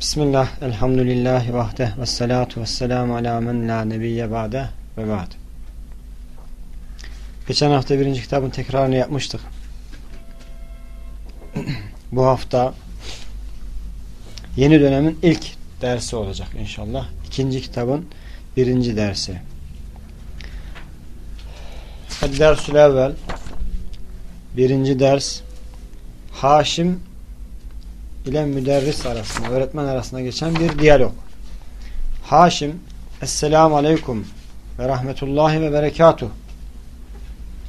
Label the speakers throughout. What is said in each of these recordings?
Speaker 1: Bismillah, elhamdülillahi vahdeh ve salatu ve selamu ala men la nebiyye ba'de ve ba'd. Geçen hafta birinci kitabın tekrarını yapmıştık. Bu hafta yeni dönemin ilk dersi olacak inşallah. İkinci kitabın birinci dersi. Dersül evvel birinci ders Haşim ile müderris arasında, öğretmen arasında geçen bir diyalog. Haşim, Esselamu Aleyküm ve Rahmetullahi ve Berekatuh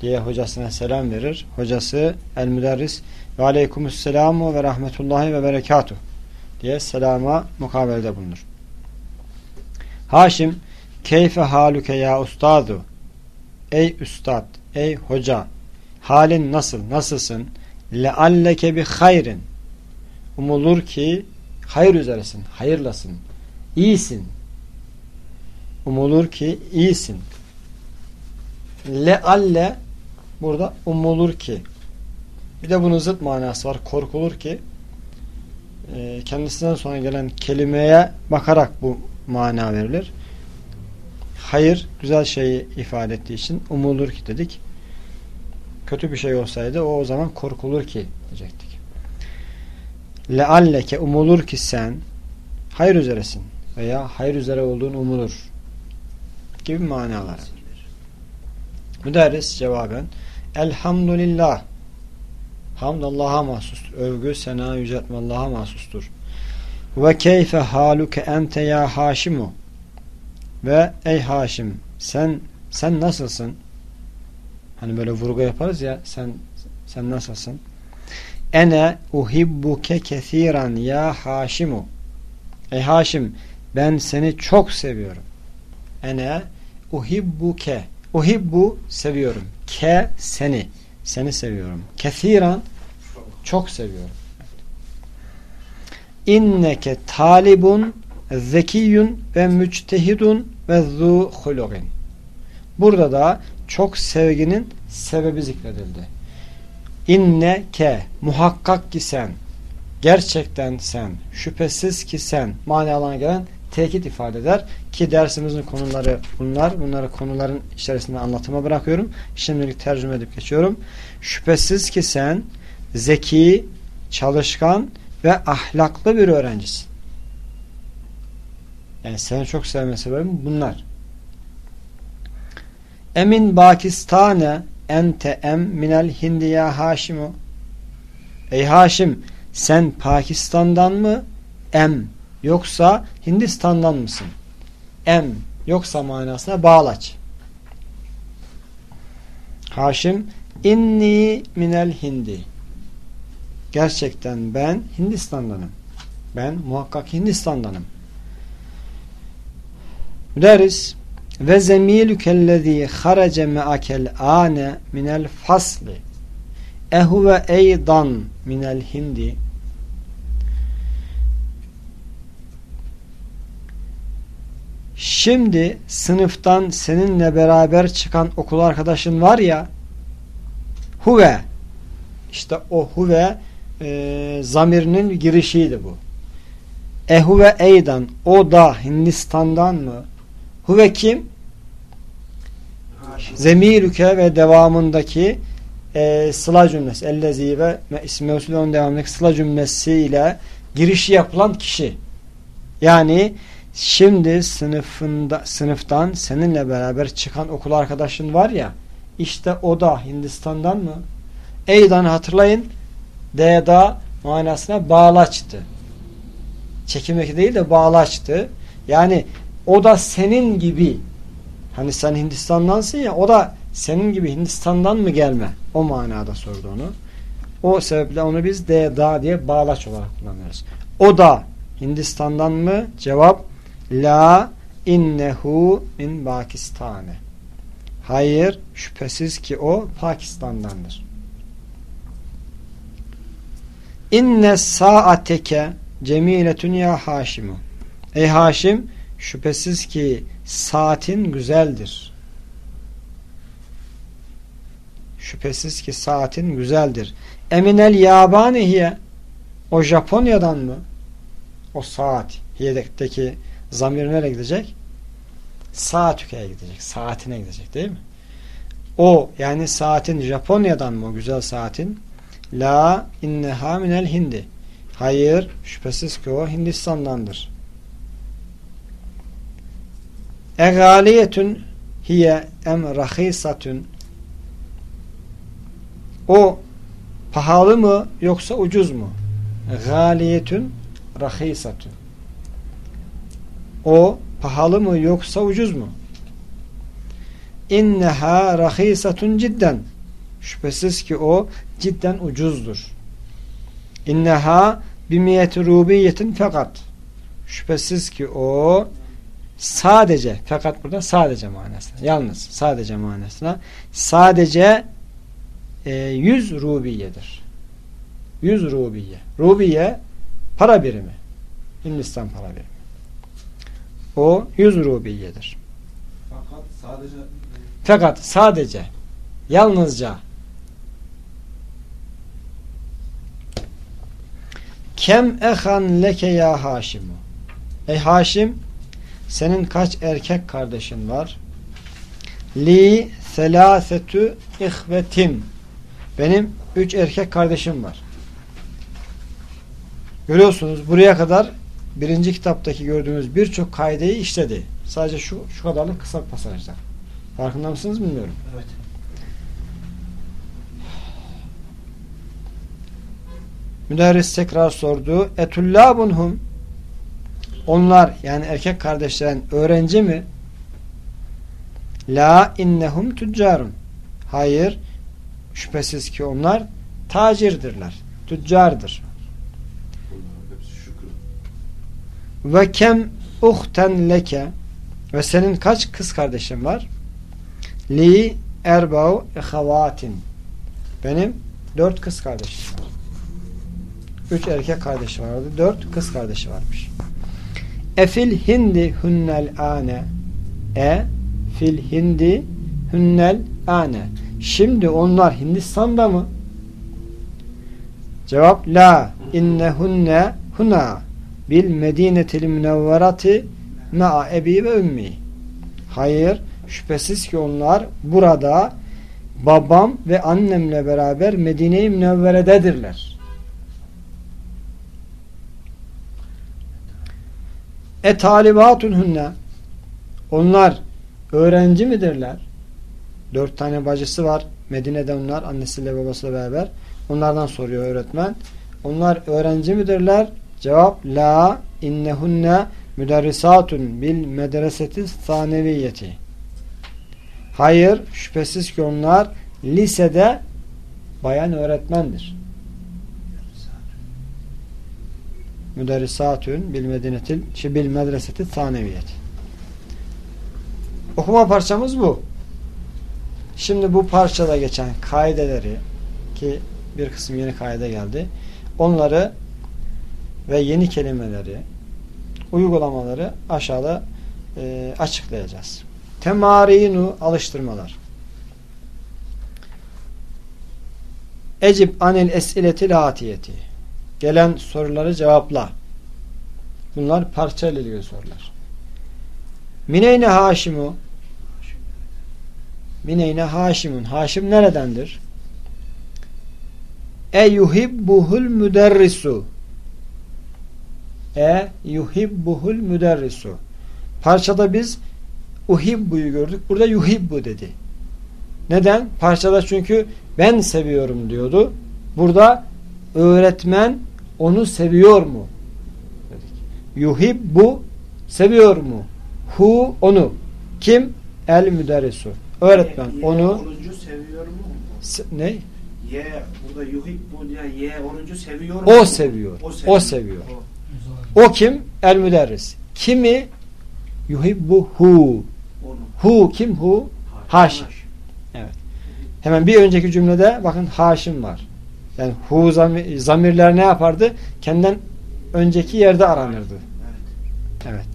Speaker 1: diye hocasına selam verir. Hocası el müderris ve Aleykümüsselamu ve Rahmetullahi ve Berekatuh diye selama mukabelede bulunur. Haşim, keyfe haluke ya ustadu ey üstad, ey hoca halin nasıl, nasılsın? Lealleke bi hayrin umulur ki hayır üzeresin, hayırlasın, iyisin. Umulur ki iyisin. Lealle burada umulur ki bir de bunun zıt manası var. Korkulur ki e, kendisinden sonra gelen kelimeye bakarak bu mana verilir. Hayır güzel şeyi ifade ettiği için umulur ki dedik. Kötü bir şey olsaydı o o zaman korkulur ki diyecektik lealleke umulur ki sen hayır üzeresin veya hayır üzere olduğun umulur gibi manalar. Müderris cevaben Elhamdülillah Hamd Allah'a mahsustur. Övgü, sena, yüceltme Allah'a mahsustur. Ve keyfe haluke ente ya Haşimu ve ey Haşim sen sen nasılsın? Hani böyle vurgu yaparız ya sen sen nasılsın? Ene uhibbuke kesiran ya Haşimu. Ey Haşim ben seni çok seviyorum. Ene uhibbuke. Uhibbu seviyorum. Ke seni. Seni seviyorum. Kesiran çok seviyorum. İnneke talibun zekiyun ve müçtehidun ve zu. Burada da çok sevginin sebebi zikredildi. İnne ke muhakkak ki sen gerçekten sen şüphesiz ki sen manalarına gelen tekit ifade eder ki dersimizin konuları bunlar. Bunları konuların içerisinde anlatıma bırakıyorum. Şimdilik tercüme edip geçiyorum. Şüphesiz ki sen zeki, çalışkan ve ahlaklı bir öğrencisin. Yani seni çok sevme sebebim bunlar. Emin Bakistane ente em minel hindi ya Haşimu Ey Haşim sen Pakistan'dan mı em yoksa Hindistan'dan mısın? Em yoksa manasına bağlaç. Haşim inni minel hindi Gerçekten ben Hindistan'danım. Ben muhakkak Hindistan'danım. Müderris ve zemilükellezî harace me'akel âne minel fasli ehuve eydan minel hindi Şimdi sınıftan seninle beraber çıkan okul arkadaşın var ya huve işte o huve e, zamirinin girişiydi bu. Ehuve eydan o da Hindistan'dan mı? Huve kim? Zemirüke ve devamındaki e, sıla cümlesi ellezi ve ismi mevsulun devamındaki sıla cümlesi ile girişi yapılan kişi. Yani şimdi sınıfında sınıftan seninle beraber çıkan okul arkadaşın var ya işte o da Hindistan'dan mı? Eydan hatırlayın D'da manasına bağlaçtı. Çekimdeki değil de bağlaçtı. Yani o da senin gibi hani sen Hindistan'dansın ya o da senin gibi Hindistan'dan mı gelme? O manada sordu onu. O sebeple onu biz de da diye bağlaç olarak kullanıyoruz. O da Hindistan'dan mı? Cevap La innehu min Pakistane. Hayır şüphesiz ki o Pakistan'dandır. İnne saateke cemiletun ya Haşimu. Ey Haşim Şüphesiz ki saatin güzeldir. Şüphesiz ki saatin güzeldir. Eminel yabanihiye o Japonya'dan mı? o saat hiyedekteki zamir nereye gidecek? Saatüke'ye gidecek. Saatine gidecek değil mi? O yani saatin Japonya'dan mı o güzel saatin? La inneha minel hindi. Hayır şüphesiz ki o Hindistan'dandır. Egaliyetün hiye em rahisatün o pahalı mı yoksa ucuz mu? Galiyetün rahisatün o pahalı mı yoksa ucuz mu? İnneha rahisatun cidden şüphesiz ki o cidden ucuzdur. İnneha bimiyeti rubiyetin fakat şüphesiz ki o sadece fakat burada sadece manasına yalnız sadece manasına sadece e, 100 rubiyedir. 100 rubiye. Rubiye para birimi. Hindistan para birimi. O 100 rubiyedir.
Speaker 2: Fakat sadece
Speaker 1: Fakat sadece yalnızca Kem ehan leke ya Haşimu Ey Haşim senin kaç erkek kardeşin var? Li selâsetü ihvetim Benim üç erkek kardeşim var. Görüyorsunuz buraya kadar birinci kitaptaki gördüğümüz birçok kaideyi işledi. Sadece şu şu kadarlık kısa pasajlar. Farkında mısınız bilmiyorum.
Speaker 2: evet.
Speaker 1: Müderris tekrar sordu. Etullabunhum Onlar yani erkek kardeşlerin öğrenci mi? La innehum tüccarun. Hayır. Şüphesiz ki onlar tacirdirler. Tüccardır. Ve kem uhten leke ve senin kaç kız kardeşin var? Li erbau ehavatin. Benim dört kız kardeşim var. Üç erkek kardeşi vardı. Dört kız kardeşi varmış. E fil hindi hunnel ane. E fil hindi hunnel ane. Şimdi onlar Hindistan'da mı? Cevap la innehunne huna bil medinetil münevverati ma'a ebi ve ümmi. Hayır, şüphesiz ki onlar burada babam ve annemle beraber Medine-i Münevvere'dedirler. E talibatun hunne onlar öğrenci midirler? Dört tane bacısı var. Medine'de onlar annesiyle babasıyla beraber. Onlardan soruyor öğretmen. Onlar öğrenci midirler? Cevap la innehunne müderrisatun bil medreseti saneviyeti. Hayır, şüphesiz ki onlar lisede bayan öğretmendir. Müderrisatun bil medinetil şey, bil medreseti saneviyeti. Okuma parçamız bu. Şimdi bu parçada geçen kaideleri ki bir kısım yeni kaide geldi. Onları ve yeni kelimeleri uygulamaları aşağıda e, açıklayacağız. Temarinu alıştırmalar. Ecib anil esileti latiyeti. Gelen soruları cevapla. Bunlar parçayla ilgili sorular. Mineyne Haşimu Mineyne Haşimun. Haşim neredendir? E yuhibbuhul müderrisu. E yuhibbuhul müderrisu. Parçada biz uhibbu'yu gördük. Burada yuhibbu dedi. Neden? Parçada çünkü ben seviyorum diyordu. Burada öğretmen onu seviyor mu? Dedik. Yuhibbu seviyor mu? Hu onu. Kim? El müderrisu. Öğretmen
Speaker 3: Ye,
Speaker 1: onu
Speaker 3: Orucu seviyor mu?
Speaker 1: se- ne?
Speaker 3: Ye burada yuhib bu diye ye orucu seviyor mu?
Speaker 1: O seviyor. O seviyor. O kim? El müderris. Kimi? Yuhibbu hu.
Speaker 3: Onu.
Speaker 1: Hu kim hu? Haşim. Hemen bir önceki cümlede bakın Haşim var. Yani hu zamir, zamirler ne yapardı? Kendinden önceki yerde aranırdı.
Speaker 3: Evet.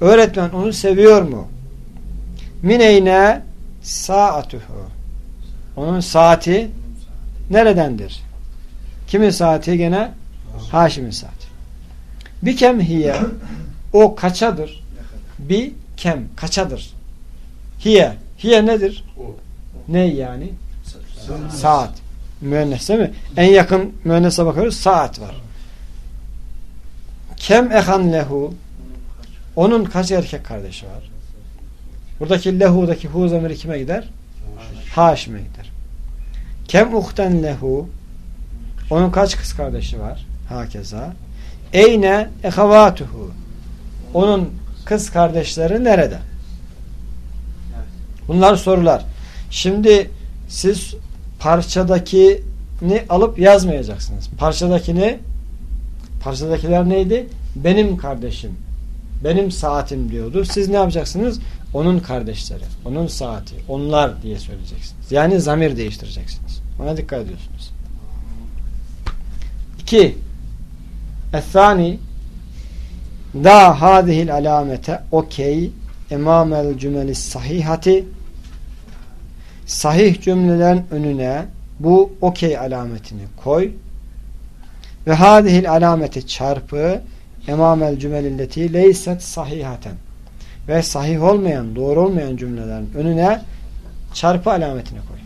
Speaker 1: Öğretmen onu seviyor mu? Mineyne saatuhu. Onun saati neredendir? Kimin saati gene? Haşim'in saati. Bir kem hiye o kaçadır. Bir kem kaçadır. Hiye. Hiye nedir? Ne yani?
Speaker 2: Saat.
Speaker 1: Müennes değil mi? En yakın müennese bakıyoruz. Saat var. Kem ehan lehu onun kaç erkek kardeşi var? Buradaki lehu'daki hu zamiri kime gider? Haşim'e gider. Kem uhten lehu onun kaç kız kardeşi var? Hakeza. Eyne ehavatuhu onun kız kardeşleri nerede? Bunlar sorular. Şimdi siz parçadakini alıp yazmayacaksınız. Parçadakini parçadakiler neydi? Benim kardeşim. Benim saatim diyordu. Siz ne yapacaksınız? Onun kardeşleri. Onun saati. Onlar diye söyleyeceksiniz. Yani zamir değiştireceksiniz. Ona dikkat ediyorsunuz. İki. Ethani da hadihil alamete okey emamel cümlelis sahihati sahih cümlelerin önüne bu okey alametini koy ve hadihil alameti çarpı emamel cümelilleti leyset sahihaten ve sahih olmayan, doğru olmayan cümlelerin önüne çarpı alametini koy.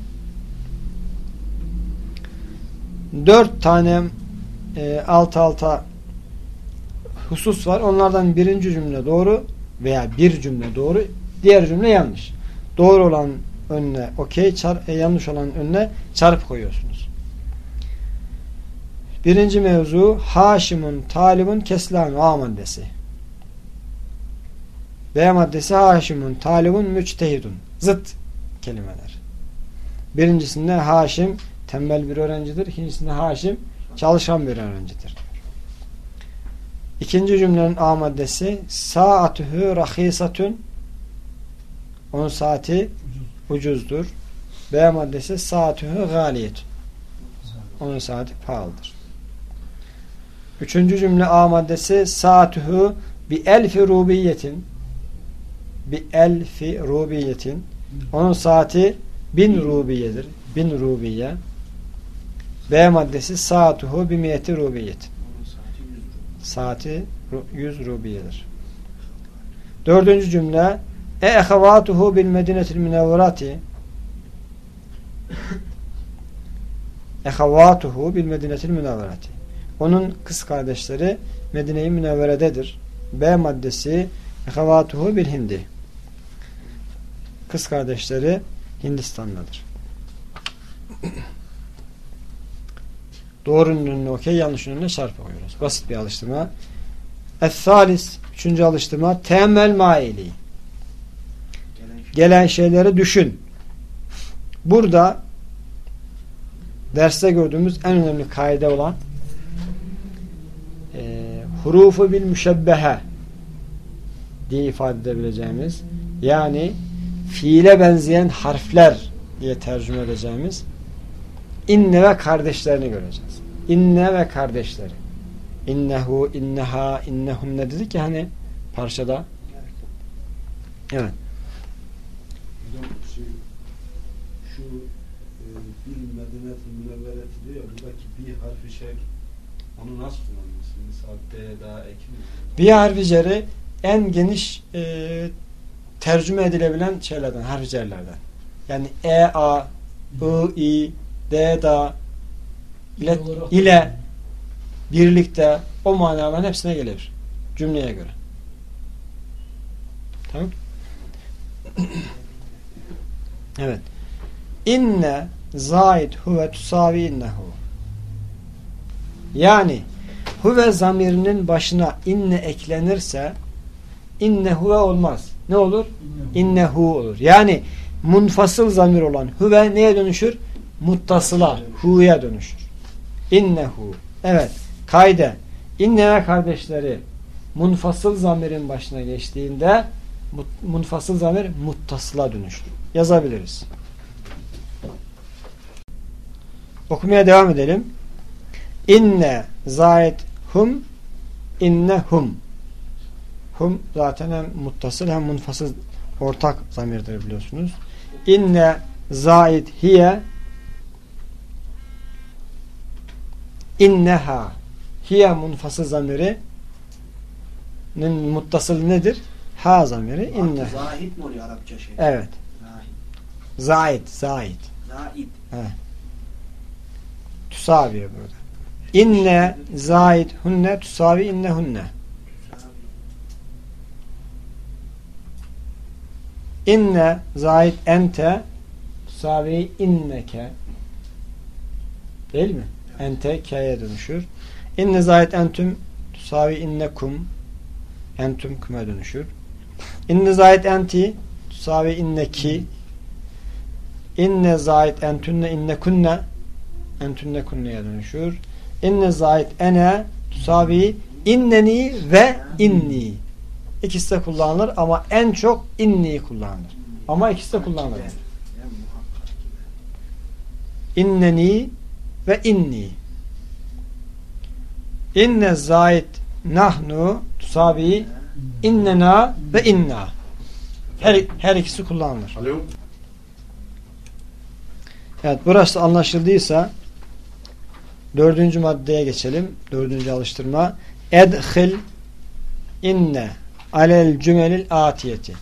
Speaker 1: Dört tane e, alt alta husus var. Onlardan birinci cümle doğru veya bir cümle doğru, diğer cümle yanlış. Doğru olan önüne okey, e, yanlış olan önüne çarpı koyuyorsunuz. Birinci mevzu Haşimun talibun keslan A maddesi. B maddesi Haşimun talibun müçtehidun. Zıt kelimeler. Birincisinde Haşim tembel bir öğrencidir. İkincisinde Haşim çalışan bir öğrencidir. İkinci cümlenin A maddesi saatühü rahisatun onun saati ucuzdur. B maddesi saatühü galiyetun onun saati pahalıdır. Üçüncü cümle A maddesi saatühü bi elfi rubiyetin bi elfi rubiyetin onun saati bin rubiyedir. Bin rubiye. B maddesi saatuhu bi miyeti rubiyetin
Speaker 3: Onun saati 100
Speaker 1: saati 100 rubiyedir. Dördüncü cümle e ehevatuhu bil medinetil münevverati ehevatuhu bil medinetil münevverati onun kız kardeşleri Medine-i Münevvere'dedir. B maddesi ehevatuhu bil hindi kız kardeşleri Hindistan'dadır. Doğrunun önüne okey, yanlışın önüne çarpı koyuyoruz. Basit bir alıştırma. Es-salis, üçüncü alıştırma. Temel maili.
Speaker 3: Gelen şey.
Speaker 1: Şeyleri düşün. Burada derste gördüğümüz en önemli kaide olan e, hurufu bil müşebbehe diye ifade edebileceğimiz yani fiile benzeyen harfler diye tercüme edeceğimiz inne ve kardeşlerini göreceğiz. İnne ve kardeşleri. İnnehu, inneha, innehum ne dedik ya hani parçada. Evet.
Speaker 2: Hocam şey, şu e, bir medeniyet münevvereti diyor ya buradaki şey onu nasıl kullanıyorsun? Daha mi?
Speaker 1: Bir harfi ceri en geniş e, tercüme edilebilen şeylerden, harfi cerlerden. Yani E, A, I, I, D, da ile, ile birlikte o manaların hepsine gelebilir. Cümleye göre. Tamam. evet. İnne zaid huve tusavi innehu. Yani huve zamirinin başına inne eklenirse inne huve olmaz. Ne olur? İnnehu olur. Yani munfasıl zamir olan huve neye dönüşür? Muttasıla, hu'ya dönüşür. İnnehu. Evet. Kayde. İnne ve kardeşleri munfasıl zamirin başına geçtiğinde munfasıl zamir muttasıla dönüşür. Yazabiliriz. Okumaya devam edelim. İnne zayet hum inne hum. Hum zaten hem muttasıl hem munfasıl ortak zamirdir biliyorsunuz. İnne zayid hiye inneha hiye munfasıl zamiri nin muttasıl nedir? Ha zamiri inne.
Speaker 3: Zahid mi oluyor Arapça şey?
Speaker 1: Evet.
Speaker 3: Zahid.
Speaker 1: Zahid. Zahid.
Speaker 3: Zahid.
Speaker 1: Tusavi burada. İnne zahid hunne tusavi inne hunne. İnne zahid ente tusavi inneke. Değil mi? Ente k'ye dönüşür. İnne zahid entüm tusavi innekum. Entüm kume dönüşür. İnne zahid enti tusavi inneki. İnne zahid entünne innekunne entünne kunneye dönüşür. İnne zahid ene tusavi inneni ve inni. İkisi de kullanılır ama en çok inni kullanılır. Ama ikisi de kullanılır. İnneni ve inni. İnne zahid nahnu tusavi innena ve inna. Her, her ikisi kullanılır. Evet burası anlaşıldıysa dördüncü maddeye geçelim. Dördüncü alıştırma. Edhil inne alel cümelil atiyeti.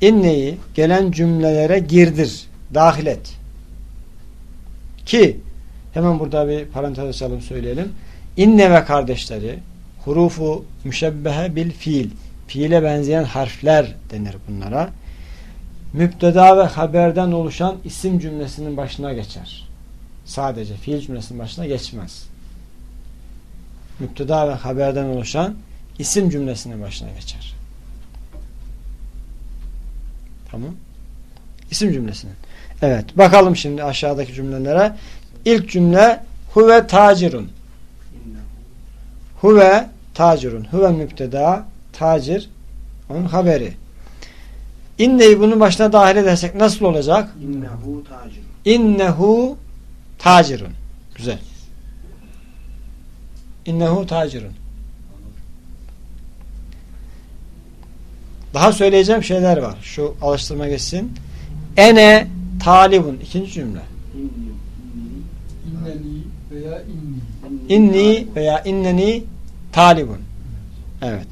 Speaker 1: İnneyi gelen cümlelere girdir. Dahil et. Ki hemen burada bir parantez açalım söyleyelim. İnne ve kardeşleri hurufu müşebbehe bil fiil. Fiile benzeyen harfler denir bunlara müpteda ve haberden oluşan isim cümlesinin başına geçer. Sadece fiil cümlesinin başına geçmez. Müpteda ve haberden oluşan isim cümlesinin başına geçer. Tamam. İsim cümlesinin. Evet. Bakalım şimdi aşağıdaki cümlelere. İlk cümle huve tacirun. Huve tacirun. Huve müpteda, tacir onun haberi. İnneyi bunun başına dahil edersek nasıl olacak?
Speaker 3: İnnehu tacir.
Speaker 1: İnnehu tacirun. Güzel. İnnehu tacirun. Daha söyleyeceğim şeyler var. Şu alıştırma geçsin. Ene talibun. İkinci cümle.
Speaker 3: İnni.
Speaker 4: İnneni veya inni.
Speaker 1: İnni veya inneni talibun. Evet.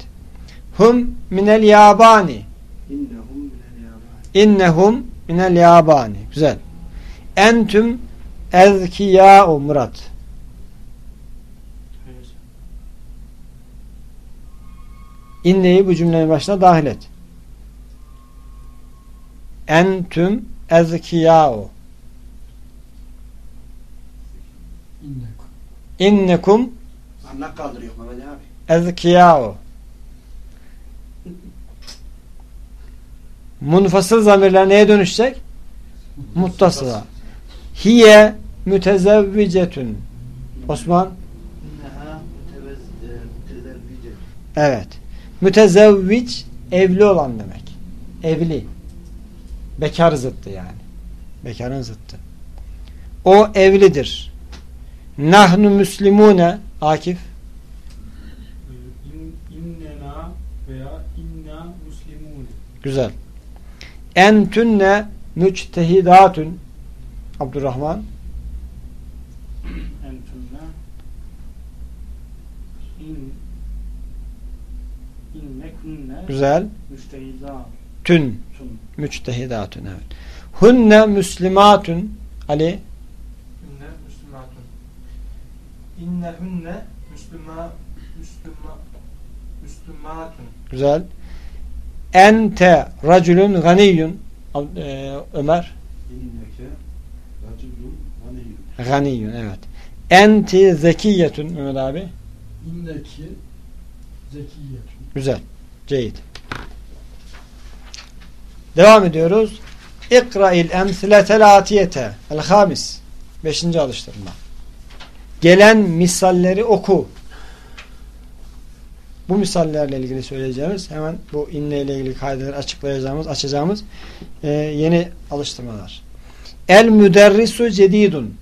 Speaker 1: Hum minel yabani.
Speaker 3: İnnehum minel yabani.
Speaker 1: İnnehum minel yabani. Güzel. Entüm ezkiyâ'u Murat. İnneyi bu cümlenin başına dahil et. Entüm ezkiyâ'u.
Speaker 4: İnnekum.
Speaker 3: Anlak kaldırıyor Mehmet abi.
Speaker 1: ezkiyâ'u. Munfasıl zamirler neye dönüşecek? Muttasıla. Hiye mütezevvicetün. Osman
Speaker 3: e.
Speaker 1: Evet. Mütezevvic evli olan demek. Evli. Bekar zıttı yani. Bekarın zıttı. O evlidir. Nahnu müslimune Akif.
Speaker 5: İn, innena veya inna muslimun.
Speaker 1: Güzel. Entünne müctehidatün Abdurrahman.
Speaker 5: Entünne in innekunne
Speaker 1: Güzel. Tün. Müctehidatün evet. Hunne müslimatün Ali.
Speaker 6: Hünne Müslümatun. İnne hünne Müslüma Müslüma Müslümatun.
Speaker 1: Güzel. Ente racülün ganiyyun Ab- e, Ömer.
Speaker 2: Racülun Ganiyyun
Speaker 1: evet. Enti zekiyetün Mehmet abi.
Speaker 4: İnneki zekiyetun.
Speaker 1: Güzel. Ceyid. Devam ediyoruz. İkra'il emsiletel atiyete. El hamis. Beşinci alıştırma. Gelen misalleri oku. Bu misallerle ilgili söyleyeceğimiz hemen bu inne ile ilgili kaydeleri açıklayacağımız, açacağımız e, yeni alıştırmalar. El müderrisu cedidun.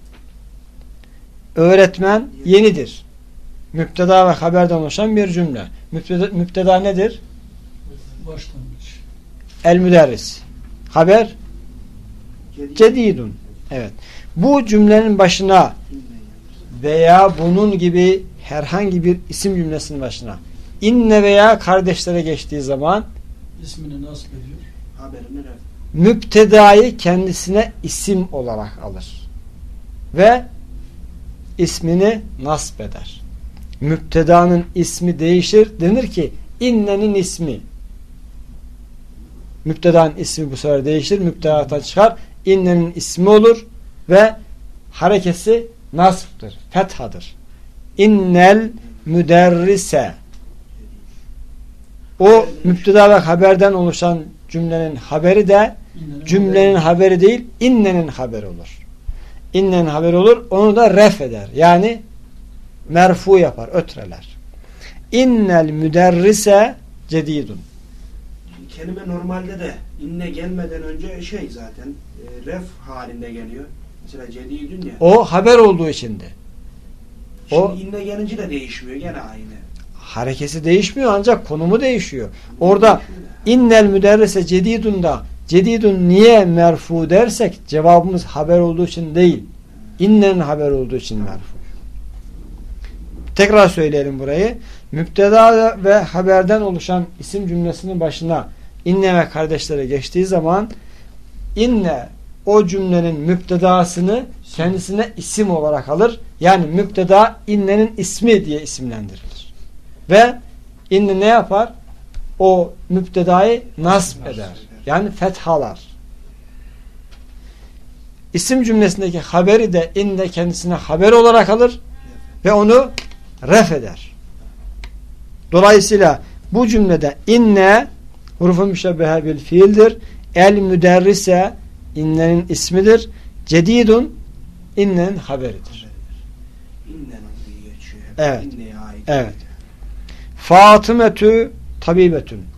Speaker 1: Öğretmen yenidir. Müpteda ve haberden oluşan bir cümle. Müpteda, müpteda nedir?
Speaker 4: Başlangıç.
Speaker 1: El müderris. Haber
Speaker 3: Cedid.
Speaker 1: cedidun. Evet. Bu cümlenin başına veya bunun gibi herhangi bir isim cümlesinin başına inne veya kardeşlere geçtiği zaman
Speaker 4: İsmini nasip ediyor.
Speaker 3: Haberini
Speaker 1: müptedayı kendisine isim olarak alır. Ve ismini nasp eder. Müptedanın ismi değişir. Denir ki innenin ismi. Müptedanın ismi bu sefer değişir. Müptedadan çıkar. İnnenin ismi olur ve harekesi nasptır. Fethadır. İnnel müderrise o müpteda ve haberden oluşan cümlenin haberi de cümlenin haberi değil, innenin haberi olur. İnnenin haberi olur, onu da ref eder. Yani merfu yapar, ötreler. İnnel müderrise cedidun.
Speaker 3: Kelime normalde de inne gelmeden önce şey zaten e, ref halinde geliyor. Mesela cedidün ya.
Speaker 1: O haber olduğu içindi.
Speaker 3: Şimdi
Speaker 1: o-
Speaker 3: inne gelince de değişmiyor. Gene aynı.
Speaker 1: Harekesi değişmiyor ancak konumu değişiyor. Orada innel müderrise cedidunda cedidun niye merfu dersek cevabımız haber olduğu için değil. İnnenin haber olduğu için merfu. Tekrar söyleyelim burayı. Müpteda ve haberden oluşan isim cümlesinin başına inne ve kardeşlere geçtiği zaman inne o cümlenin müptedasını kendisine isim olarak alır. Yani müpteda innenin ismi diye isimlendirilir. Ve inne ne yapar? O müptedayı nasp eder. Yani fethalar. İsim cümlesindeki haberi de inne kendisine haber olarak alır ve onu ref eder. Dolayısıyla bu cümlede inne hurufu müşebbehe bil fiildir. El müderrise innenin ismidir. Cedidun innenin haberidir. Evet. Evet. Fatımetü tabibetün.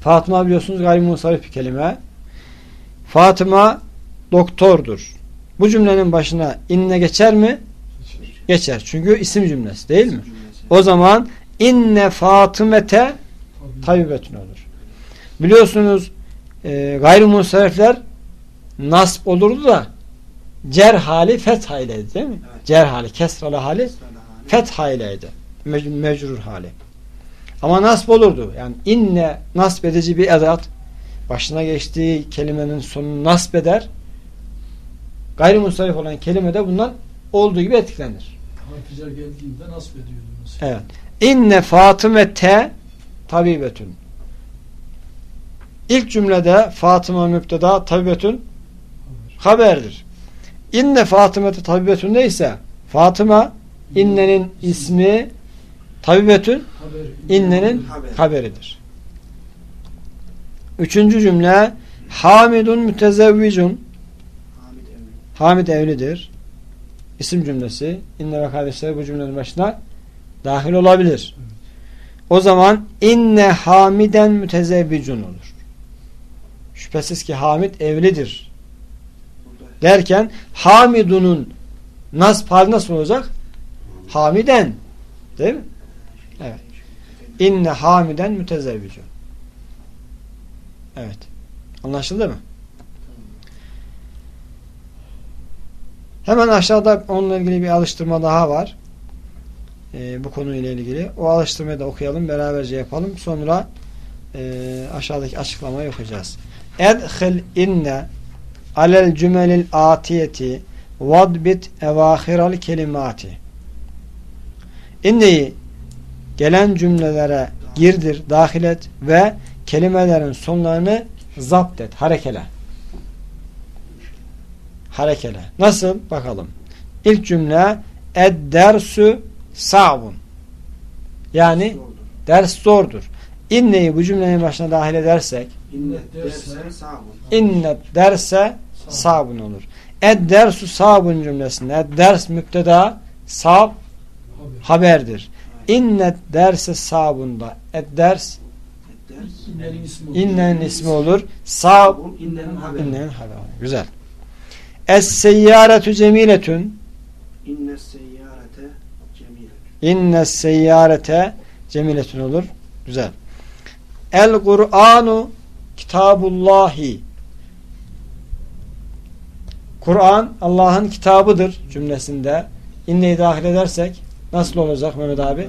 Speaker 1: Fatıma biliyorsunuz gayrimusarif bir kelime. Fatıma doktordur. Bu cümlenin başına inne geçer mi? Geçer. Çünkü isim cümlesi değil mi?
Speaker 3: Cümlesi.
Speaker 1: O zaman inne Fatımete tabibetün olur. Biliyorsunuz e, gayrimusarifler nasp olurdu da cer hali fetha ileydi değil mi?
Speaker 3: Evet.
Speaker 1: Cer hali, kesralı hali
Speaker 3: Sırada hali.
Speaker 1: fetha ileydi. Mec- mecrur hali. Ama nasp olurdu. Yani inne nasp edici bir edat başına geçtiği kelimenin sonunu nasp eder. Gayrimusarif olan kelime de bundan olduğu gibi etkilenir.
Speaker 4: Harficer geldiğinde nasip ediyordu mesela.
Speaker 1: Evet. İnne Fatıme te tabibetün. İlk cümlede Fatıma müpteda tabibetün
Speaker 4: Haber.
Speaker 1: haberdir. İnne Fatıme te tabibetün neyse Fatıma innenin ismi tabibetün innenin
Speaker 3: Haber.
Speaker 1: haberidir. Üçüncü cümle Hamidun mütezevvicun
Speaker 3: Hamid
Speaker 1: evlidir. İsim cümlesi. İnne ve kardeşleri bu cümlenin başına dahil olabilir. O zaman inne hamiden mütezevvicun olur. Şüphesiz ki Hamid evlidir. Derken Hamidun'un nasb hali nasıl olacak? Hamiden. Değil mi? Evet. İnne hamiden mütezevvicun. Evet. Anlaşıldı mı? Hemen aşağıda onunla ilgili bir alıştırma daha var. Ee, bu konuyla ilgili. O alıştırmayı da okuyalım. Beraberce yapalım. Sonra e, aşağıdaki açıklamayı okuyacağız. Edhil inne alel cümelil atiyeti vadbit evahiral kelimati İnneyi gelen cümlelere girdir, dahil et ve kelimelerin sonlarını zapt et, harekele. Harekele. Nasıl? Bakalım. İlk cümle ed-dersu sa'bun. Yani ders zordur. İnneyi bu cümlenin başına dahil edersek
Speaker 3: İnnet
Speaker 4: derse
Speaker 3: sağbun.
Speaker 1: innet derse sabun olur. Ed dersu sabun cümlesinde ed ders müpteda sab
Speaker 4: Haber.
Speaker 1: haberdir. İnnet derse sabunda ed ders.
Speaker 4: İnnenin ismi. olur.
Speaker 1: Sab.
Speaker 3: İnnenin haberi.
Speaker 1: innenin haberi. Güzel. Es seyyaretü cemiletün
Speaker 3: İnne seyyarete cemilet.
Speaker 1: inne seyyarete cemiletün olur. Güzel. El Kur'anu kitabullahi Kur'an Allah'ın kitabıdır cümlesinde inneyi dahil edersek nasıl olacak Mehmet abi?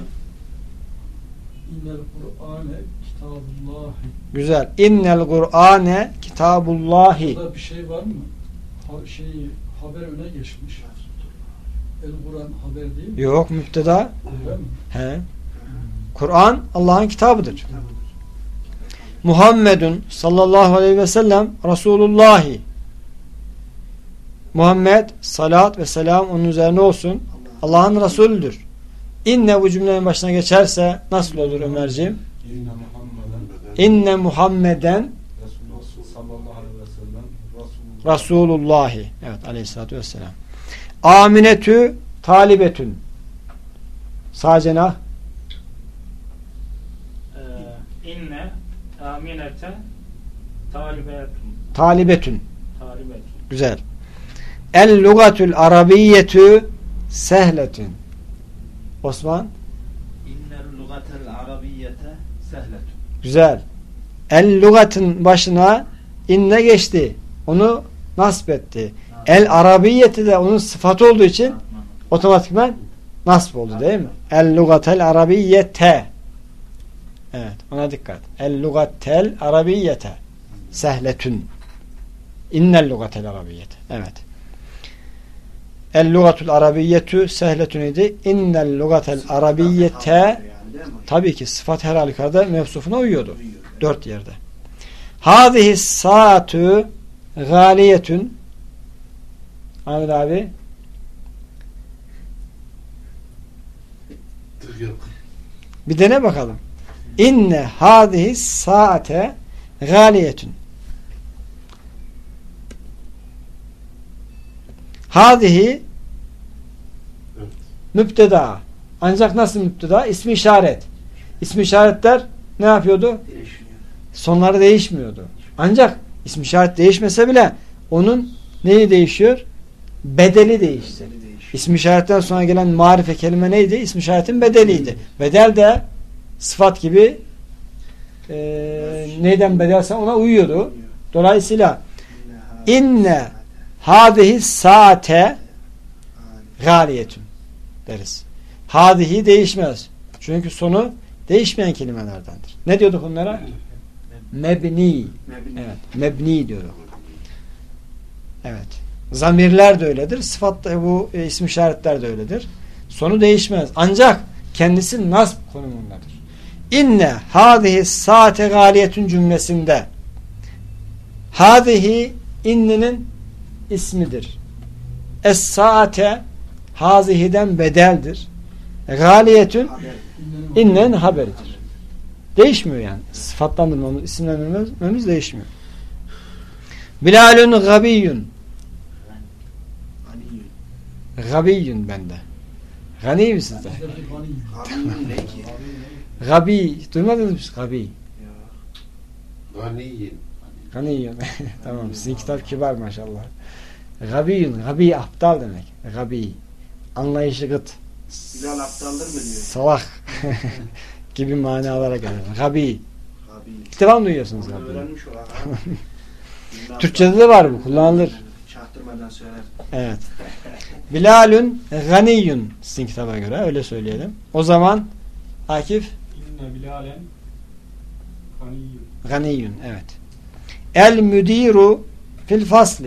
Speaker 4: İnnel Kur'ane kitabullahi.
Speaker 1: Güzel. İnnel Kur'ane kitabullahi.
Speaker 4: Burada bir şey var mı? Ha, şey, haber öne geçmiş. El Kur'an haber değil mi?
Speaker 1: Yok müpteda. He. Kur'an Allah'ın kitabıdır. Muhammedun sallallahu aleyhi ve sellem Resulullahi. Muhammed salat ve selam onun üzerine olsun. Allah'ın Resulüdür. İnne bu cümlenin başına geçerse nasıl olur Ömerciğim?
Speaker 2: İnne Muhammeden
Speaker 1: İnne Muhammeden
Speaker 2: Resulullah sallallahu aleyhi ve sellem Resulullah.
Speaker 1: Resulullahi. Evet aleyhissalatü vesselam. Aminetü talibetün. Sağ cenah.
Speaker 5: Ee, inne aminete talibetun.
Speaker 1: Talibetün.
Speaker 5: Talibetun.
Speaker 1: Güzel. El lugatül arabiyyetü sehletün. Osman. Güzel. El lugatın başına inne geçti. Onu nasip etti. El arabiyyeti de onun sıfatı olduğu için otomatikman nasip oldu değil mi? El lugatel arabiyyete. Evet ona dikkat. El lugatel arabiyyete. Sehletün. İnnel lugatel arabiyyete. Evet. El lugatul arabiyyetu sehletün idi. İnnel lugatel arabiyyete tabii ki sıfat her halükarda mevsufuna uyuyordu. Dört yerde. Hâzihi saatü gâliyetün Ahmet abi bir dene bakalım. İnne hâzihi saate Hâzihi müpteda. Ancak nasıl müpteda? İsmi işaret. İsmi işaretler ne yapıyordu?
Speaker 3: Değişmiyor.
Speaker 1: Sonları değişmiyordu. Ancak ismi işaret değişmese bile onun neyi değişiyor? Bedeli değişti. İsmi işaretten sonra gelen marife kelime neydi? İsmi işaretin bedeliydi. Bedel de sıfat gibi e, neyden bedelse ona uyuyordu. Dolayısıyla inne hadihi saate galiyetün deriz. Hadihi değişmez. Çünkü sonu değişmeyen kelimelerdendir. Ne diyorduk onlara? Mebni.
Speaker 3: Mebni.
Speaker 1: Evet. Mebni diyorduk. Evet. Zamirler de öyledir. Sıfat da bu e, isim işaretler de öyledir. Sonu değişmez. Ancak kendisi nasb konumundadır. İnne hadihi saate galiyetün cümlesinde hadihi innenin ismidir. Es saate hazihiden bedeldir. Galiyetün İnnen haberidir. Değişmiyor yani. Sıfatlandırmamız, isimlendirmemiz değişmiyor. Bilalun gabiyyun.
Speaker 3: Aliyyün.
Speaker 1: Gabiyyun bende. Gani mi sizde? Gabi. Duymadınız mı siz gabi?
Speaker 3: Ya.
Speaker 2: Ganiyin.
Speaker 1: Ganiyyun. tamam. Sizin kitap kibar maşallah. Gabiyyun. Gabi aptal demek. Gabi. Anlayışı gıt.
Speaker 3: Bilal aptaldır mı diyor?
Speaker 1: Salak. gibi manalara gelir. Gabi.
Speaker 3: Abi.
Speaker 1: İlk defa duyuyorsunuz
Speaker 3: Onu
Speaker 1: gabi?
Speaker 3: öğrenmiş o ha. Bilal
Speaker 1: Türkçede de var bu. Kullanılır.
Speaker 3: Çaktırmadan söyler.
Speaker 1: Evet. Bilalün ganiyyun sizin kitaba göre öyle söyleyelim. O zaman Akif
Speaker 5: İnne bilalen kaniyyun.
Speaker 1: ganiyyun evet. El müdiru fil fasli.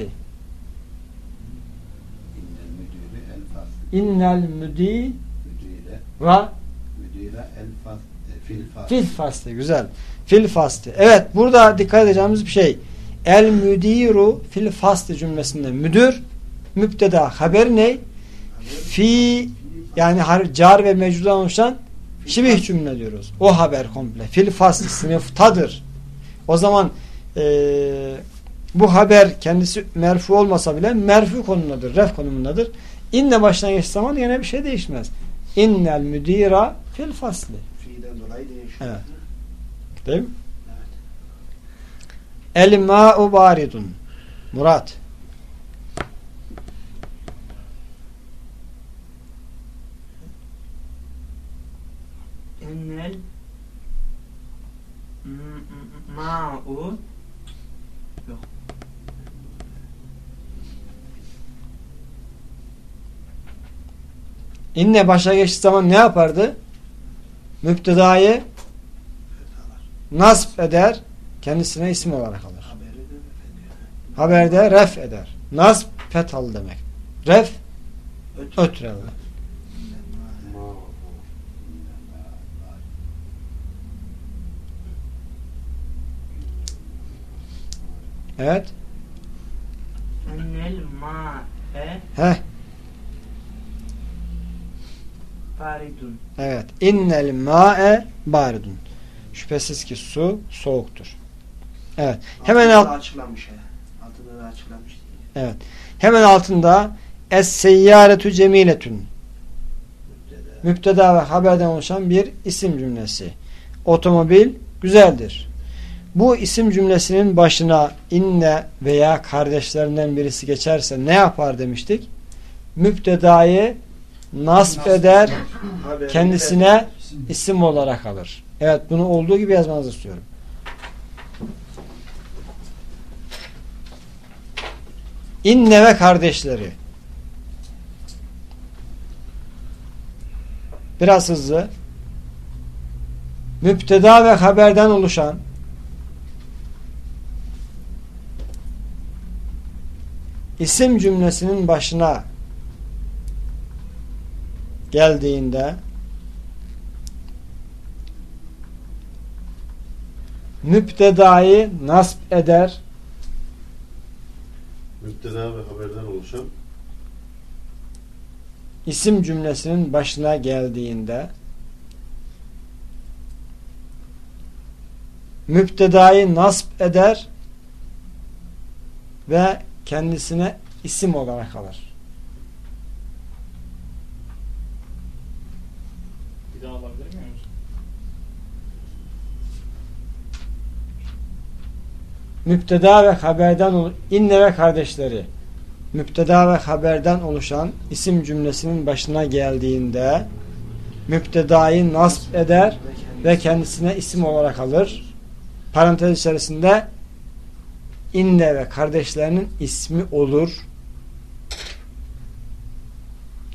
Speaker 2: İnnel müdüre el fasl.
Speaker 1: İnnel
Speaker 2: el fasl. e, Fil fasl.
Speaker 1: fil fasli. Güzel. Fil fasli. Evet burada dikkat edeceğimiz bir şey. El müdiru fil fasli cümlesinde müdür müpteda haber ne? Fi yani car ve mecrudan oluşan şibih cümle diyoruz. O haber komple. Fil fasli sınıftadır. O zaman eee, bu haber kendisi merfu olmasa bile merfu konumundadır. Ref konumundadır. İnne başına geçtiği zaman yine bir şey değişmez. İnnel müdira fil fasli.
Speaker 3: Fi'den dolayı değişiyor.
Speaker 1: Evet. Değil mi? El ma'u baridun. Murat.
Speaker 6: M- ma'u
Speaker 1: İnne başa geçtiği zaman ne yapardı? Müptedayı nasb eder, kendisine isim olarak alır. Haberde ref eder. Nasb fethalı demek. Ref
Speaker 3: Öt.
Speaker 1: ötreli.
Speaker 2: Ma
Speaker 1: Evet.
Speaker 6: İnnel ma'e
Speaker 1: Heh.
Speaker 6: Baridun.
Speaker 1: Evet. İnnel ma'e baridun. Şüphesiz ki su soğuktur. Evet. Hemen
Speaker 3: Altında
Speaker 1: alt,
Speaker 3: açıklamış. Altında da açıklamış.
Speaker 1: evet. Hemen altında es seyyaretu cemiletun.
Speaker 3: Müpteda.
Speaker 1: Müpteda ve haberden oluşan bir isim cümlesi. Otomobil güzeldir. Bu isim cümlesinin başına inne veya kardeşlerinden birisi geçerse ne yapar demiştik? Müptedayı nasp eder, kendisine
Speaker 4: İsim.
Speaker 1: isim olarak alır. Evet bunu olduğu gibi yazmanızı istiyorum. İnne ve kardeşleri. Biraz hızlı. Müpteda ve haberden oluşan isim cümlesinin başına geldiğinde müptedayı nasp eder
Speaker 2: Müpteda ve haberden oluşan
Speaker 1: isim cümlesinin başına geldiğinde müptedayı nasp eder ve kendisine isim olarak alır.
Speaker 5: Bir daha alabilir miyim?
Speaker 1: Müpteda ve haberden inne ve kardeşleri müpteda ve haberden oluşan isim cümlesinin başına geldiğinde müptedayı nasp eder ve kendisine isim olarak alır. Parantez içerisinde inne ve kardeşlerinin ismi olur.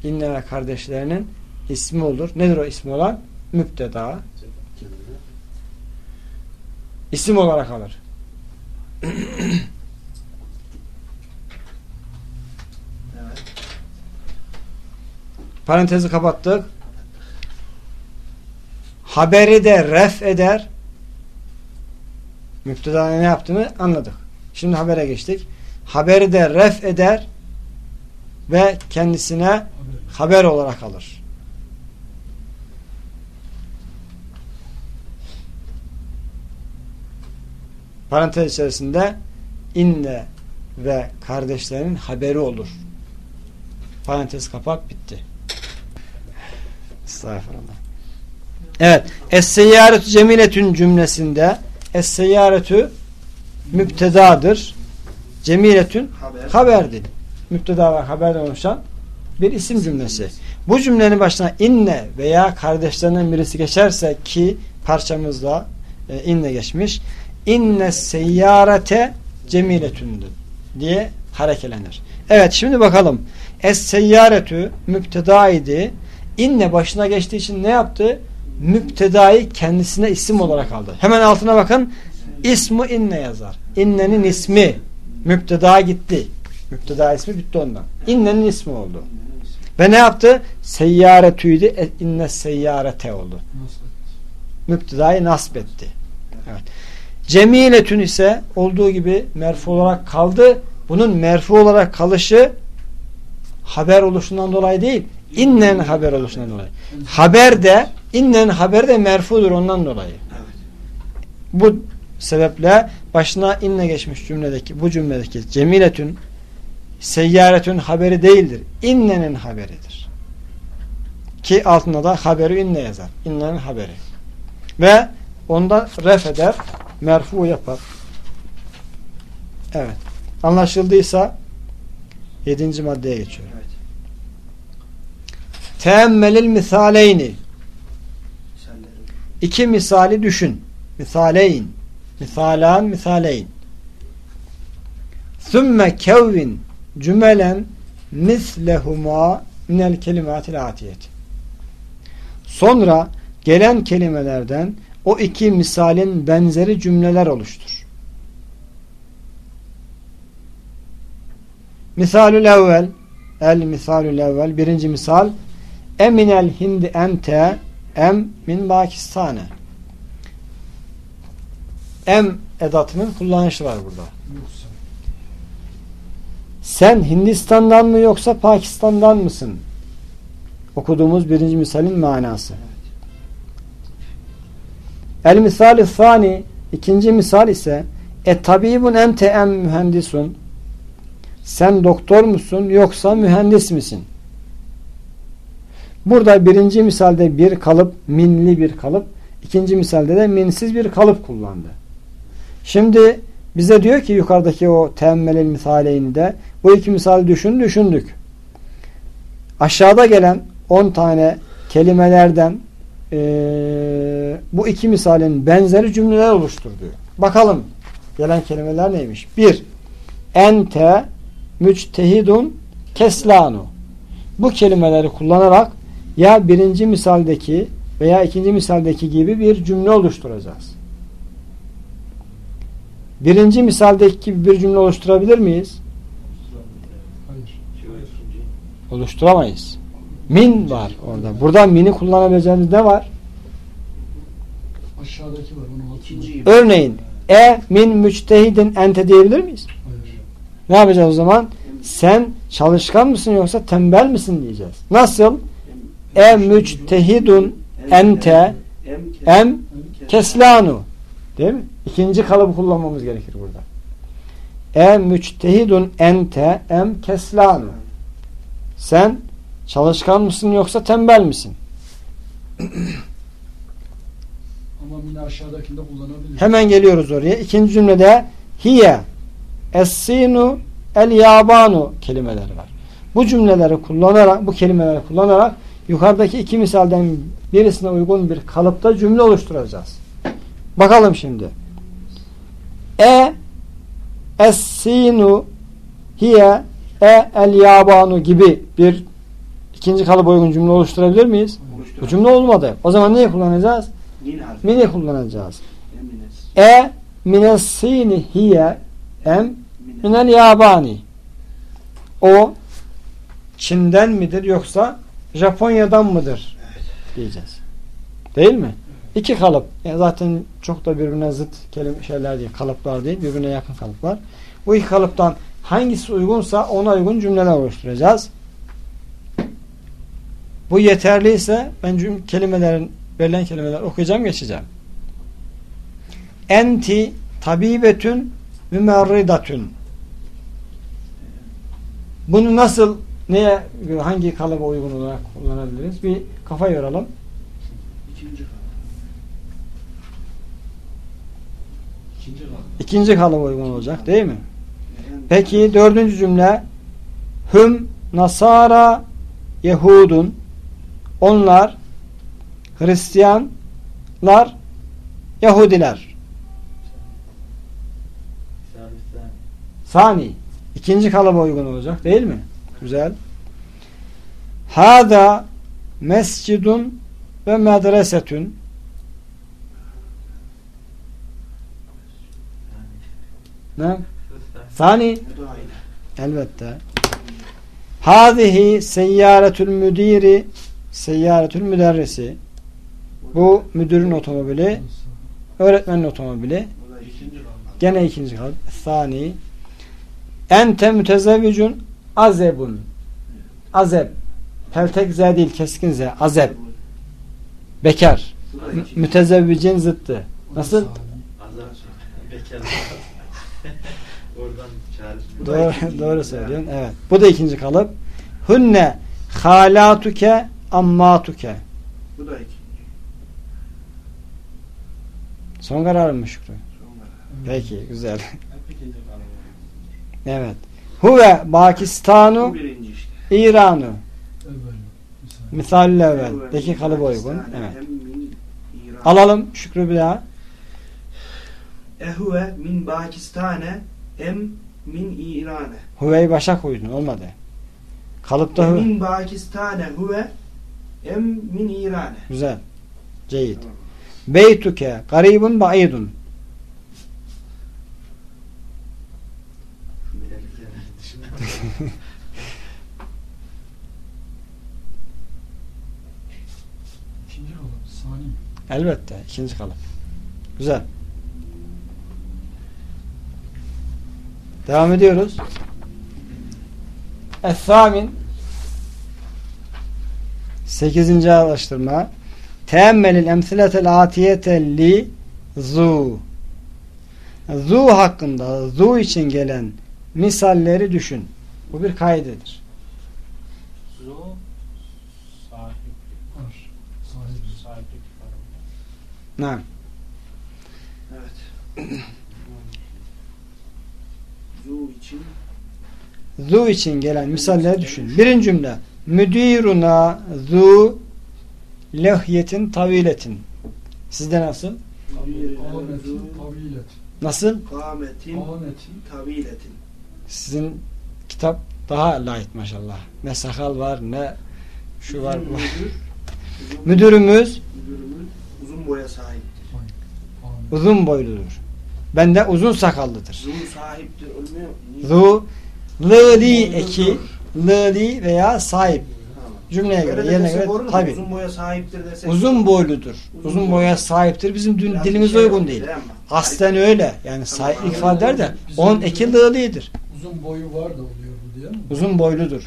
Speaker 1: İnne ve kardeşlerinin ismi olur. Nedir o ismi olan? Müpteda. İsim olarak alır. Parantezi kapattık. Haberi de ref eder. Müptedanın ne yaptığını anladık. Şimdi habere geçtik. Haberi de ref eder ve kendisine
Speaker 4: haber
Speaker 1: olarak alır. Parantez içerisinde inne ve kardeşlerinin haberi olur. Parantez kapak bitti. Estağfurullah. Evet. Es-seyyaretu cemiletün cümlesinde es-seyyaretu müptedadır. Cemiletün
Speaker 3: Haber.
Speaker 1: haberdir. Müpteda ve haberden oluşan bir isim cümlesi. Bu cümlenin başına inne veya kardeşlerinden birisi geçerse ki parçamızda e, inne geçmiş. İnne seyyarete cemiletündür diye harekelenir. Evet şimdi bakalım. Es seyyaretü müpteda idi. İnne başına geçtiği için ne yaptı? Müptedayı kendisine isim olarak aldı. Hemen altına bakın. İsmi inne yazar. İnnenin ismi. Müpteda gitti. Müpteda ismi bitti ondan. İnnenin ismi oldu. Ve ne yaptı? Seyyaretüydü. E, inne seyyarete oldu. Müptedayı nasp etti. Evet. Cemiletün ise olduğu gibi merfu olarak kaldı. Bunun merfu olarak kalışı haber oluşundan dolayı değil. İnnen haber oluşundan dolayı. Haber de innen haber de merfudur ondan dolayı. Bu sebeple başına inne geçmiş cümledeki bu cümledeki cemiletün seyyaretün haberi değildir. İnnenin haberidir. Ki altında da haberi inne yazar. İnnenin haberi. Ve ondan ref eder, merfu yapar. Evet. Anlaşıldıysa yedinci maddeye geçiyorum.
Speaker 3: Evet.
Speaker 1: Teemmelil misaleyni. İki misali düşün. Misaleyn. Misalan, misaleyn. Sümme kevvin cümelen mislehuma minel kelimatil atiyet. Sonra gelen kelimelerden o iki misalin benzeri cümleler oluştur. Misalül evvel el misalül evvel birinci misal eminel hindi ente em min Pakistan'e em edatının kullanışı var burada. Sen Hindistan'dan mı yoksa Pakistan'dan mısın? Okuduğumuz birinci misalin manası. El misali thani ikinci misal ise e tabibun ente em mühendisun sen doktor musun yoksa mühendis misin? Burada birinci misalde bir kalıp minli bir kalıp ikinci misalde de minsiz bir kalıp kullandı. Şimdi bize diyor ki yukarıdaki o teemmelil misaleyinde bu iki misal düşün düşündük. Aşağıda gelen 10 tane kelimelerden eee, bu iki misalin benzeri cümleler oluştur diyor. Bakalım gelen kelimeler neymiş? Bir, ente müçtehidun keslanu. Bu kelimeleri kullanarak ya birinci misaldeki veya ikinci misaldeki gibi bir cümle oluşturacağız. Birinci misaldeki gibi bir cümle oluşturabilir miyiz?
Speaker 4: Hayır.
Speaker 1: Oluşturamayız. Min var orada. Burada mini kullanabileceğimiz ne var?
Speaker 4: Aşağıdaki var. Onun
Speaker 1: Örneğin e min müçtehidin ente diyebilir miyiz?
Speaker 4: Hayır.
Speaker 1: Ne yapacağız o zaman? Sen çalışkan mısın yoksa tembel misin diyeceğiz. Nasıl? E müçtehidun ente em keslanu. Değil mi? İkinci kalıbı kullanmamız gerekir burada. E müçtehidun ente em keslanu. Sen çalışkan mısın yoksa tembel misin?
Speaker 4: Ama yine aşağıdakinde kullanabilir.
Speaker 1: Hemen geliyoruz oraya. İkinci cümlede hiye es-sinu el yabanu kelimeleri var. Bu cümleleri kullanarak, bu kelimeleri kullanarak yukarıdaki iki misalden birisine uygun bir kalıpta cümle oluşturacağız. Bakalım şimdi. E es-sinu hiye e el yabanu gibi bir ikinci kalıba uygun cümle oluşturabilir miyiz? Bu cümle olmadı. O zaman neyi kullanacağız?
Speaker 3: Min harfi.
Speaker 1: Mini kullanacağız.
Speaker 3: Emines.
Speaker 1: E minesini hiye em minel yabani. O Çin'den midir yoksa Japonya'dan mıdır diyeceğiz. Değil mi? İki kalıp. Yani zaten çok da birbirine zıt kelime şeyler değil, kalıplar değil, birbirine yakın kalıplar. Bu iki kalıptan hangisi uygunsa ona uygun cümleler oluşturacağız. Bu yeterliyse ben cüm kelimelerin verilen kelimeler okuyacağım geçeceğim. Enti tabibetün mümerridatün. Bunu nasıl neye hangi kalıba uygun olarak kullanabiliriz? Bir kafa yoralım.
Speaker 3: İkinci harfi.
Speaker 2: İkinci kalıp.
Speaker 1: İkinci kalıba uygun olacak değil mi? Peki dördüncü cümle Hüm Nasara Yehudun Onlar Hristiyanlar Yahudiler. Sani. ikinci kalıba uygun olacak değil mi? Güzel. Hada mescidun ve medresetün ne? Sani elbette. Hadihi seyyaretül müdiri seyyaretül müderrisi bu müdürün otomobili öğretmenin otomobili. Gene ikinci kalıp. Sani. Ente mütezevvicun azebun. Azeb. Peltek z değil keskin z. Azeb. Bekar. Mütezevvicin zıttı. Nasıl? Doğru, doğru söylüyorsun. Evet. Bu da ikinci kalıp. Hunne halatuke ammatuke.
Speaker 3: Bu da ikinci.
Speaker 1: Son kararın mı Şükrü?
Speaker 3: Sonra.
Speaker 1: Peki güzel.
Speaker 2: Kalıp.
Speaker 1: Evet. Huve Pakistanu
Speaker 3: işte.
Speaker 1: İran'u.
Speaker 4: Misal.
Speaker 1: Misal evvel. Deki kalıba uygun. Evet. Alalım Şükrü bir daha.
Speaker 3: Ehuve min Pakistane em min İran'e.
Speaker 1: Huve'yi başa koydun. Olmadı. Kalıpta huve.
Speaker 3: Min Pakistane huve em min İran'e.
Speaker 1: Güzel. Ceyit.
Speaker 3: Tamam.
Speaker 1: Beytuke garibun ba'idun. Elbette ikinci kalıp. Güzel. Devam ediyoruz. Es-Samin Sekizinci araştırma Teemmelil emsiletel atiyete li zu Zu hakkında zu için gelen misalleri düşün. Bu bir
Speaker 4: Var. Sahibi.
Speaker 5: sahiplik var.
Speaker 1: Ne?
Speaker 3: Evet. Zu için
Speaker 1: Zu için gelen misalleri düşün. Birinci cümle. Müdiruna zu lehyetin taviletin. Sizde nasıl? Nasıl?
Speaker 3: Kametin
Speaker 4: Ahmet'in
Speaker 3: taviletin.
Speaker 1: Sizin kitap daha layık maşallah. Ne sakal var ne şu var. bu Müdürümüz
Speaker 3: müdürümüz uzun boya sahiptir.
Speaker 1: Uzun boyludur. Bende uzun sakallıdır.
Speaker 3: Uzun sahiptir.
Speaker 1: Zu lili eki lili veya sahip. Cümleye göre,
Speaker 3: Öyle
Speaker 1: yerine göre tabi.
Speaker 3: Uzun boya sahiptir desek.
Speaker 1: Uzun boyludur.
Speaker 3: Uzun
Speaker 1: Uzun
Speaker 3: boy-
Speaker 1: boya sahiptir. Bizim dün, dilimiz
Speaker 3: şey
Speaker 1: uygun değil.
Speaker 3: mi?
Speaker 1: Aslen öyle. Yani sahiplik
Speaker 3: Tamam.
Speaker 1: ifade de on eki lilidir.
Speaker 4: Uzun boyu var da oluyor bu değil mi?
Speaker 1: Uzun boyludur.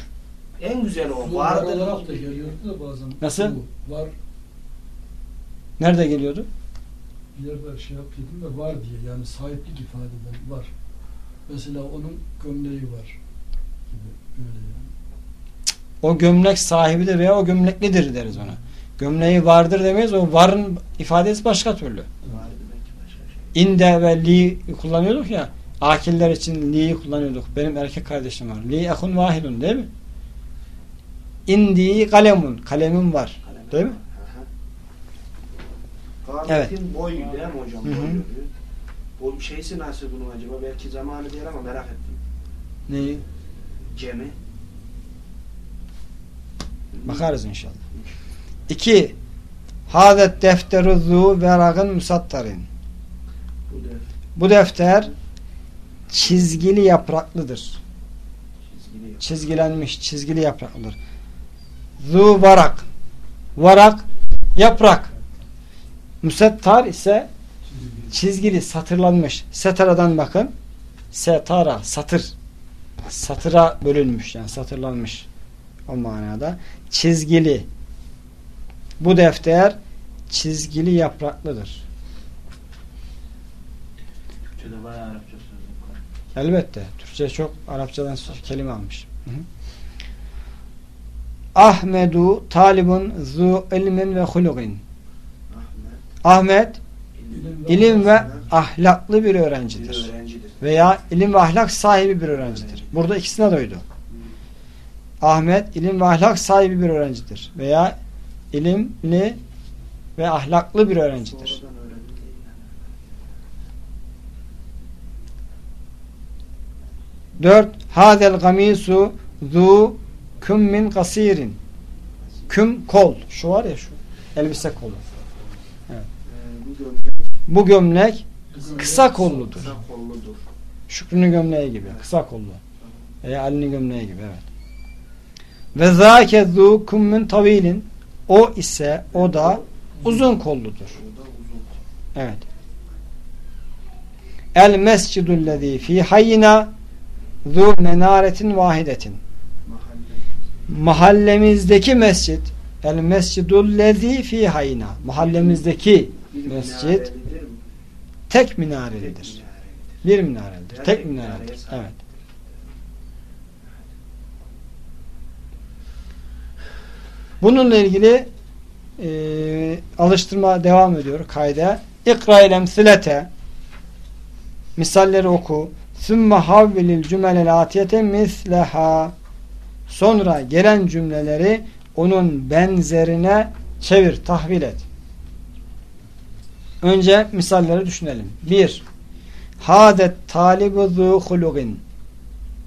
Speaker 3: En güzel o.
Speaker 4: Zu var
Speaker 3: Vardır.
Speaker 4: olarak da geliyordu da bazen.
Speaker 1: Nasıl?
Speaker 4: Var.
Speaker 1: Nerede geliyordu?
Speaker 4: Bir yerde şey yapıyordum da var diye yani sahiplik ifade eden var. Mesela onun gömleği var.
Speaker 1: O gömlek sahibidir veya o gömleklidir deriz ona. Gömleği vardır demeyiz. O varın ifadesi başka türlü. İnde ve li kullanıyorduk ya. Akiller için li'yi kullanıyorduk. Benim erkek kardeşim var. Li ehun vahidun değil mi? İndi kalemun. Kalemim var.
Speaker 3: Kalem.
Speaker 1: Değil mi? Evet.
Speaker 3: Boyu değil mi hocam?
Speaker 1: Hı hı.
Speaker 3: Bu şeysi nasıl bunun acaba? Belki zamanı değil ama merak ettim.
Speaker 1: Neyi?
Speaker 3: Cem'i.
Speaker 1: Bakarız inşallah. İki. Hadet defteru zu veragın musattarin.
Speaker 3: Bu
Speaker 1: defter çizgili yapraklıdır.
Speaker 3: çizgili.
Speaker 1: Çizgilenmiş, çizgili yapraklıdır. Zu varak. Varak, yaprak. Müsettar ise çizgili, satırlanmış. Setaradan bakın. Setara, satır. Satıra bölünmüş yani satırlanmış. O manada. Çizgili. Bu defter çizgili yapraklıdır.
Speaker 7: Türkçe'de bayağı Arapça sözlük var.
Speaker 1: Elbette. Türkçe çok Arapçadan kelime almış. Hı hı. Ahmedu talibun zu ilmin ve hulugin.
Speaker 3: Ahmet.
Speaker 1: İlim ve ahlaklı bir
Speaker 3: Bir
Speaker 1: öğrencidir.
Speaker 3: öğrencidir.
Speaker 1: Veya ilim ve ahlak sahibi bir öğrencidir. Burada ikisine de uydu. Ahmet ilim ve ahlak sahibi bir öğrencidir. Veya ilimli ve ahlaklı bir öğrencidir. Dört. Hadel gamisu zu kümmin kasirin. Küm kol. Şu var ya şu. Elbise kolu.
Speaker 3: Ee, bu gömlek
Speaker 1: kısa kolludur. Şükrü'nün gömleği gibi. Kısa kollu. Veya Ali'nin gömleği gibi. Evet. Ve zâke kümmin tavilin. O ise o da uzun kolludur. Evet. El mescidullezî fî hayyina zu menaretin vahidetin.
Speaker 3: Mahalle.
Speaker 1: mahallemizdeki mescit el mescidul lezi fi hayna mahallemizdeki Mescit tek minarelidir. Bir minarelidir. Tek minarelidir. Evet. Bununla ilgili e, alıştırma devam ediyor kayda. İkra ile emsilete misalleri oku. Sümme havvilil cümelel atiyete misleha sonra gelen cümleleri onun benzerine çevir, tahvil et. Önce misalleri düşünelim. Bir, Hadet talibu zu hulugin.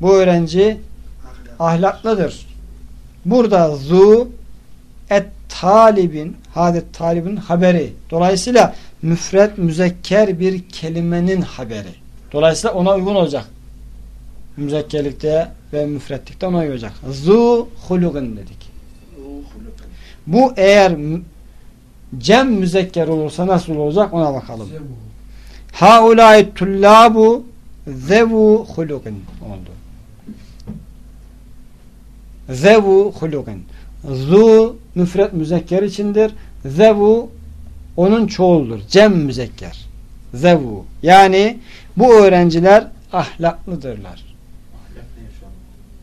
Speaker 1: Bu öğrenci
Speaker 3: Ahlak.
Speaker 1: ahlaklıdır. Burada zu et talibin, hadet talibin haberi. Dolayısıyla müfret müzekker bir kelimenin haberi. Dolayısıyla ona uygun olacak. Müzekkerlikte ve müfretlikte ona uygun olacak. Zu hulugun dedik. Bu eğer cem müzekker olursa nasıl olacak ona bakalım.
Speaker 4: Zevu.
Speaker 1: Haulâi tullâbu zevu hulukin oldu. Zevu hulukin. Zu müfret müzekker içindir. Zevu onun çoğuldur. Cem müzekker. Zevu. Yani bu öğrenciler ahlaklıdırlar.
Speaker 7: Ahlak ne şu an?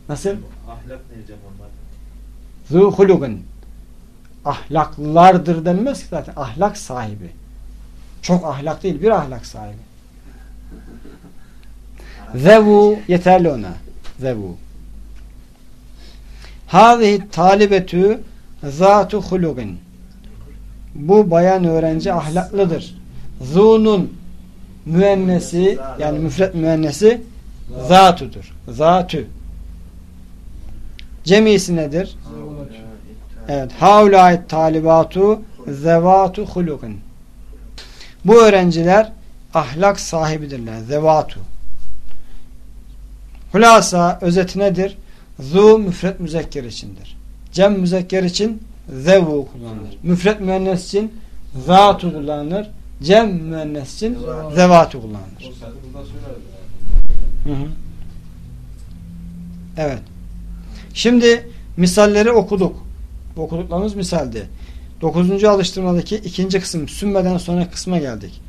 Speaker 1: Nasıl?
Speaker 7: Ahlak ne hocam onlar?
Speaker 1: Zu hulukin. Ahlaklılardır denmez ki zaten. Ahlak sahibi. Çok ahlak değil, bir ahlak sahibi. Zevu yeterli ona. Zevu. Hâzihi talibetü zâtu hulugin. Bu bayan öğrenci ahlaklıdır. Zu'nun müennesi yani müfret müennesi zatudur. Zatü. Cemisi nedir? Evet. Haulâit talibatu zevatu hulugin. Bu öğrenciler ahlak sahibidirler. Zevatu. Hulasa özeti nedir? Zu müfret müzekker içindir. Cem müzekker için zevu kullanılır. Müfret müennes için zatu kullanılır. Cem müennes için zevatu kullanılır. Hı hı. Evet. Şimdi misalleri okuduk. Okuduklarımız misaldi. Dokuzuncu alıştırmadaki ikinci kısım sümmeden sonra kısma geldik.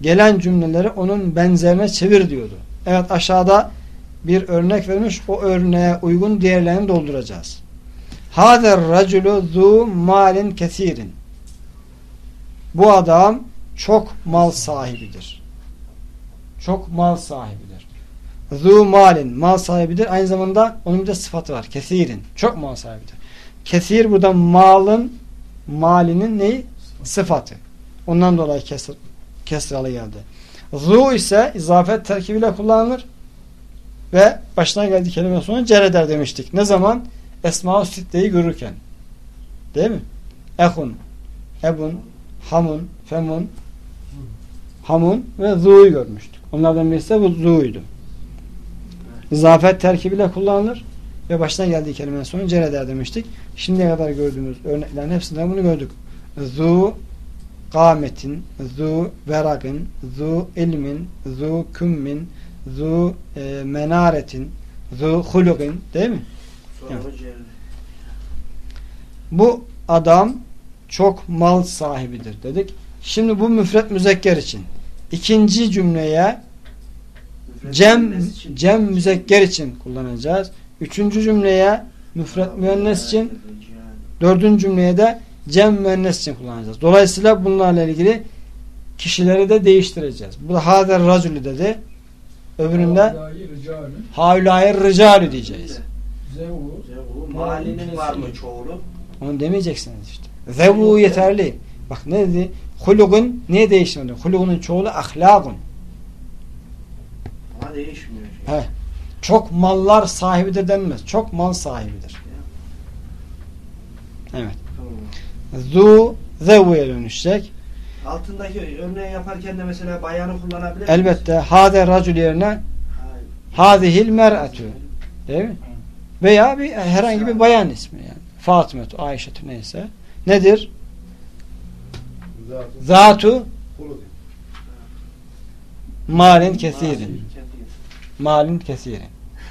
Speaker 1: Gelen cümleleri onun benzerine çevir diyordu. Evet aşağıda bir örnek vermiş. O örneğe uygun diğerlerini dolduracağız. Hader raculu zu malin kesirin. Bu adam çok mal sahibidir. Çok mal sahibidir. Zu malin mal sahibidir. Aynı zamanda onun bir de sıfatı var. Kesirin. Çok mal sahibidir. Kesir burada malın malinin neyi? Sıfatı. Ondan dolayı kesir, kesralı geldi. Zu ise izafet terkibiyle kullanılır ve başına geldiği kelime sonra cer eder demiştik. Ne zaman? Esma-ı Sitte'yi görürken. Değil mi? Ehun, Ebun, Hamun, Femun, Hamun ve Zu'yu görmüştük. Onlardan birisi de bu Zu'ydu. İzafet terkibiyle kullanılır ve başına geldiği kelimenin sonu cer eder demiştik. Şimdiye kadar gördüğümüz örneklerin hepsinde bunu gördük. Zu kâmetin, zu veragın, zu ilmin, zu kümmin, zu e, menaretin, zu hulugin değil mi?
Speaker 3: Cer-
Speaker 1: Bu adam çok mal sahibidir dedik. Şimdi bu müfret müzekker için. ikinci cümleye
Speaker 3: müfret
Speaker 1: cem cem müzekker için kullanacağız. Üçüncü cümleye müfret müennes için, dördüncü cümleye de cem müennes için kullanacağız. Dolayısıyla bunlarla ilgili kişileri de değiştireceğiz. Bu da hader racülü dedi. Öbüründe havlayır ricalü diyeceğiz.
Speaker 4: Zevu.
Speaker 3: Malinin var mı çoğulu?
Speaker 1: Onu demeyeceksiniz işte. Zevu yeterli. Bak ne dedi? Hulugun niye değişmedi? Hulugunun çoğulu ahlagun.
Speaker 3: Ama değişmiyor. Şey.
Speaker 1: He. Çok mallar sahibidir denmez. Çok mal sahibidir. Evet. Zu zevuya dönüşecek.
Speaker 3: Altındaki örneği yaparken de mesela bayanı kullanabilir miyiz?
Speaker 1: Elbette hade racül yerine hadihil mer'atü. Değil mi? Veya bir herhangi bir bayan ismi yani. Fatımetü, Ayşetü neyse. Nedir? Zatu malin kesirin. Malin kesirin.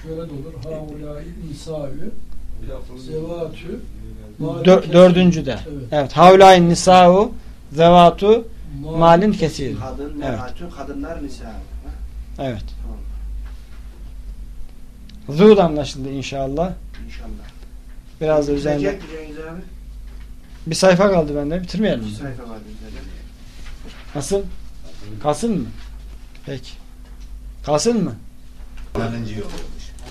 Speaker 4: Şöyle de olur. Haulâi nisâ'ü. Zevatü.
Speaker 1: Dör, dördüncü de.
Speaker 4: Evet.
Speaker 1: Evet. Havlain nisa'u zevatu malin kesir.
Speaker 3: Kadın,
Speaker 1: Evet.
Speaker 3: kadınlar nisa.
Speaker 1: Evet.
Speaker 3: Tamam.
Speaker 1: Zu da anlaşıldı inşallah.
Speaker 3: İnşallah.
Speaker 1: Biraz da üzerinde. Bir sayfa kaldı bende. Bitirmeyelim mi?
Speaker 3: İki sayfa bizde.
Speaker 1: Nasıl? Kalsın mı? Peki. Kalsın mı?
Speaker 2: Nalinci yok.